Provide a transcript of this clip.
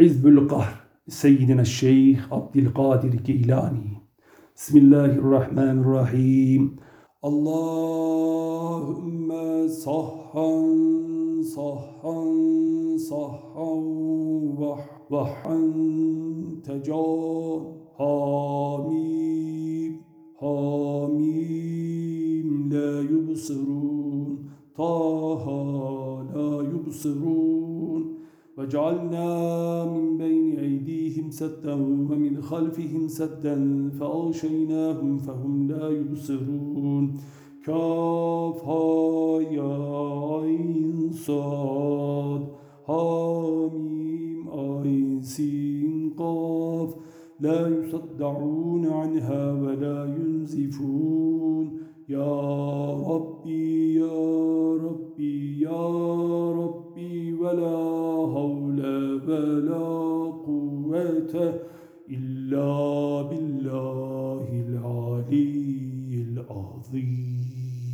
حزب القهر سيدنا الشيخ عبد القادر الجيلاني. بسم الله الرحمن الرحيم. اللهم صحا صحا صحا وحا تجان حميم حميم لا يبصرون. طه لا يبصرون. وجعلنا من بين أيديهم سدا ومن خلفهم سدا فأغشيناهم فهم لا يبصرون. كاف يا عين صاد حاميم عين سين قاف. لا يصدعون عنها ولا ينزفون. يا ربي يا ربي يا ربي ولا حول ولا قوة إلا بالله العلي العظيم.